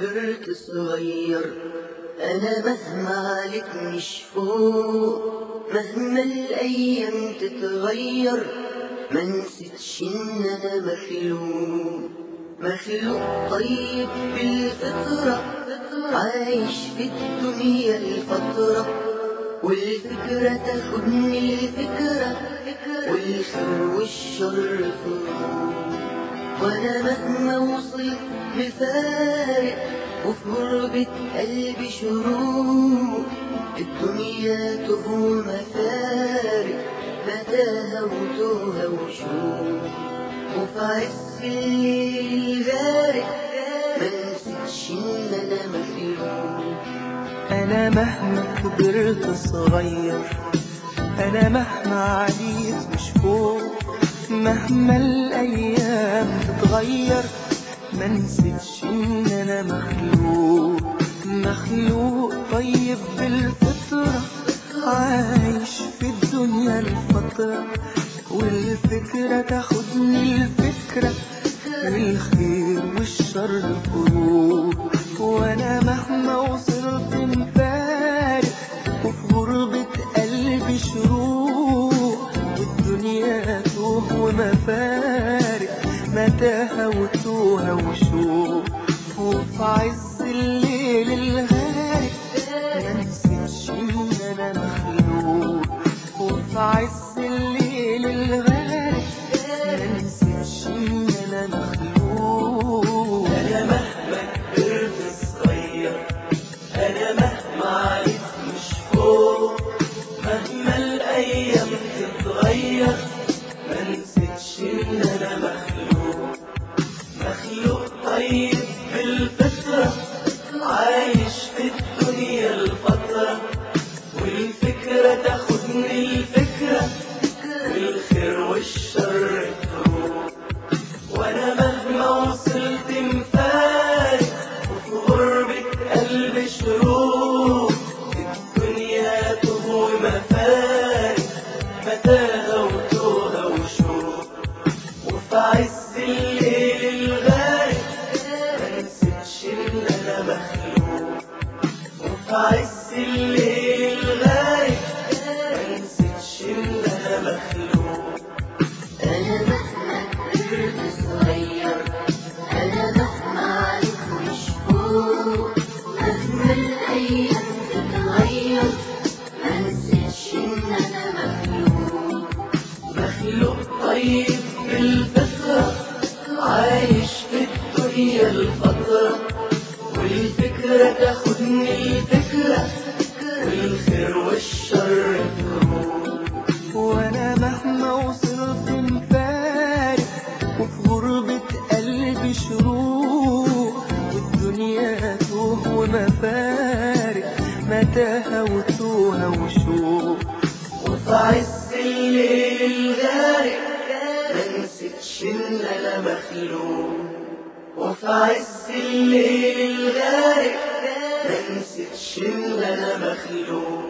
كبرت صغير أنا مهما عليك مش فوق. مهما الأيام تتغير ما نسيتش إن أنا مخلوق. مخلوق طيب بالفطرة عايش في الدنيا الفترة والفكرة تاخدني الفكرة والخير والشر فروق وأنا مهما وصلت مفارق وفي قلبي شروق الدنيا تهو مفارق متاهة وتوهة وشوق وفي عز الليل غارق ما نسيتش ان أنا مخلوق أنا مهما كبرت صغير أنا مهما عليت مش فوق مهما الأيام تتغير. ما نسيتش إن أنا مخلوق مخلوق طيب بالفطرة عايش في الدنيا الفترة والفكرة تاخدني الفكرة. والخير والشر فروق وأنا مهما وصلت مفارق وفي غربة قلبي شروق والدنيا توه ومفارق متاهة وتوهة وشوق وفي عز الليل الغارق ما نسيتش إن أنا مخلوق. وفي عز والفكرة تاخدني الفكرة والخير والشر وأنا مهما وصلت مفارق وفي غربة قلبي شروق الدنيا تهوى مفارق متاهة وتوهة وشوق. وفي عز الليل الغارق ما نسيتش إن أنا مخلوق. وفي عز وأنا مهما وصلت مفارق وفي غربة قلبي شروق والدنيا توه ومفارق متاهة وتوهة وشوق. وفي عز الليل الغارق ما نسيتش إن أنا مخلوق. وفي عز الليل الغارق ما نسيتش إن أنا مخلوق.